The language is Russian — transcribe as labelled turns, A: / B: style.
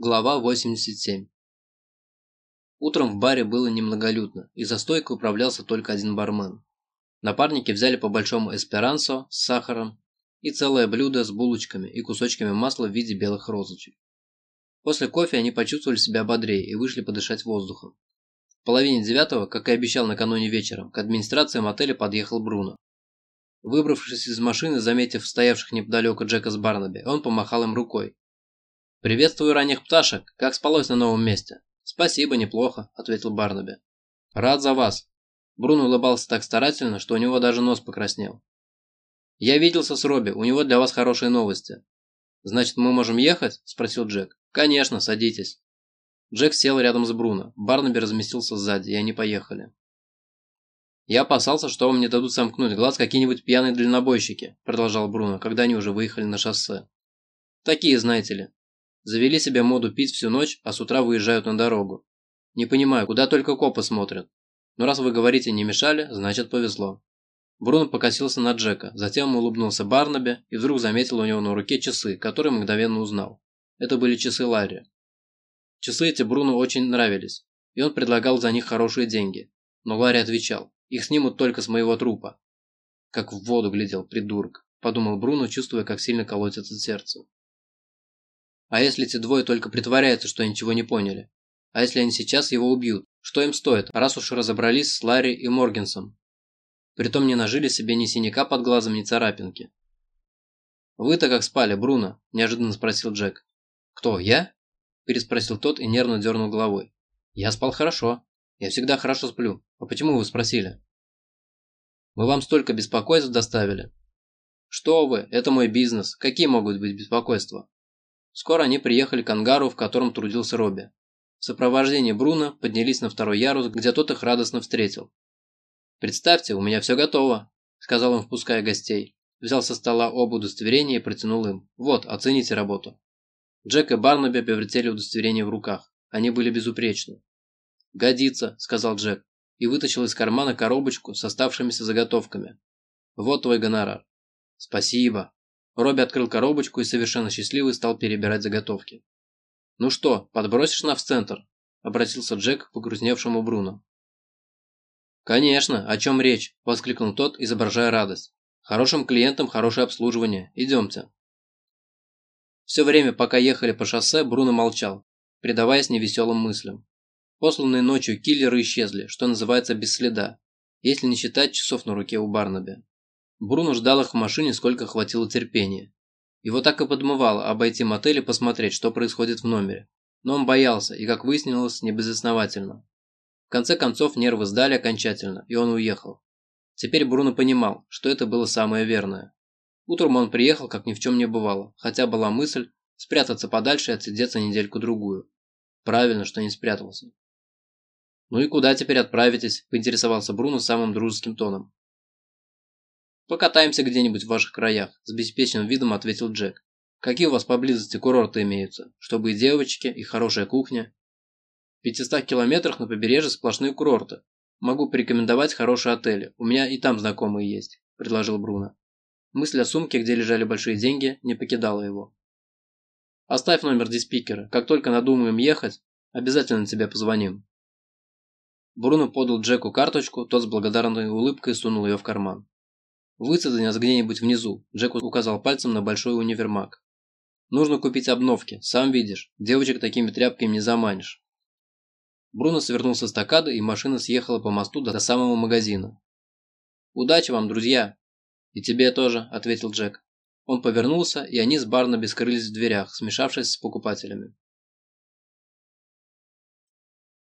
A: Глава 87 Утром в баре было немноголюдно, и за стойкой управлялся только один бармен. Напарники взяли по большому эсперансо с сахаром и целое блюдо с булочками и кусочками масла в виде белых розочек. После кофе они почувствовали себя бодрее и вышли подышать воздухом. В половине девятого, как и обещал накануне вечером, к администрации мотеля подъехал Бруно. Выбравшись из машины, заметив стоявших неподалеку Джека с Барнаби, он помахал им рукой. «Приветствую ранних пташек! Как спалось на новом месте?» «Спасибо, неплохо», – ответил Барнаби. «Рад за вас». Бруно улыбался так старательно, что у него даже нос покраснел. «Я виделся с Робби, у него для вас хорошие новости». «Значит, мы можем ехать?» – спросил Джек. «Конечно, садитесь». Джек сел рядом с Бруно, Барнаби разместился сзади, и они поехали. «Я опасался, что вам не дадут сомкнуть глаз какие-нибудь пьяные дальнобойщики», – продолжал Бруно, когда они уже выехали на шоссе. «Такие, знаете ли, Завели себе моду пить всю ночь, а с утра выезжают на дорогу. Не понимаю, куда только копы смотрят. Но раз вы говорите не мешали, значит повезло. Бруно покосился на Джека, затем улыбнулся Барнаби и вдруг заметил у него на руке часы, которые мгновенно узнал. Это были часы Ларри. Часы эти Бруно очень нравились, и он предлагал за них хорошие деньги. Но Ларри отвечал, их снимут только с моего трупа. Как в воду глядел, придурок, подумал Бруно, чувствуя, как сильно колотится сердце. А если эти двое только притворяются, что ничего не поняли? А если они сейчас его убьют? Что им стоит, раз уж разобрались с Ларри и Моргенсом? Притом не нажили себе ни синяка под глазом, ни царапинки. «Вы-то как спали, Бруно?» – неожиданно спросил Джек. «Кто, я?» – переспросил тот и нервно дернул головой. «Я спал хорошо. Я всегда хорошо сплю. А почему вы спросили?» «Мы вам столько беспокойств доставили». «Что вы, это мой бизнес. Какие могут быть беспокойства?» Скоро они приехали к ангару, в котором трудился Робби. В сопровождении Бруно поднялись на второй ярус, где тот их радостно встретил. «Представьте, у меня все готово», – сказал он, впуская гостей. Взял со стола оба удостоверения и протянул им. «Вот, оцените работу». Джек и Барнаби повертели удостоверение в руках. Они были безупречны. «Годится», – сказал Джек, и вытащил из кармана коробочку с оставшимися заготовками. «Вот твой гонорар». «Спасибо», Робби открыл коробочку и совершенно счастливый стал перебирать заготовки. «Ну что, подбросишь нас в центр?» – обратился Джек к погрузневшему Бруно. «Конечно, о чем речь?» – воскликнул тот, изображая радость. «Хорошим клиентам хорошее обслуживание. Идемте». Все время, пока ехали по шоссе, Бруно молчал, предаваясь невеселым мыслям. Посланные ночью киллеры исчезли, что называется без следа, если не считать часов на руке у Барнаби. Бруно ждал их в машине, сколько хватило терпения. Его так и подмывало обойти мотель и посмотреть, что происходит в номере. Но он боялся, и, как выяснилось, не безосновательно. В конце концов, нервы сдали окончательно, и он уехал. Теперь Бруно понимал, что это было самое верное. Утром он приехал, как ни в чем не бывало, хотя была мысль спрятаться подальше и отсидеться недельку-другую. Правильно, что не спрятался. «Ну и куда теперь отправитесь?» – поинтересовался Бруно самым дружеским тоном. «Покатаемся где-нибудь в ваших краях», – с беспечным видом ответил Джек. «Какие у вас поблизости курорты имеются? Чтобы и девочки, и хорошая кухня?» «В 500 километрах на побережье сплошные курорты. Могу порекомендовать хорошие отели. У меня и там знакомые есть», – предложил Бруно. Мысль о сумке, где лежали большие деньги, не покидала его. «Оставь номер диспикера. Как только надумаем ехать, обязательно тебе позвоним». Бруно подал Джеку карточку, тот с благодарной улыбкой сунул ее в карман. «Высади нас где-нибудь внизу», – Джек указал пальцем на большой универмаг. «Нужно купить обновки, сам видишь, девочек такими тряпками не заманишь». Бруно свернул с эстакады, и машина съехала по мосту до самого магазина. «Удачи вам, друзья!» «И тебе тоже», – ответил Джек. Он повернулся, и они с Барнаби скрылись в дверях, смешавшись с покупателями.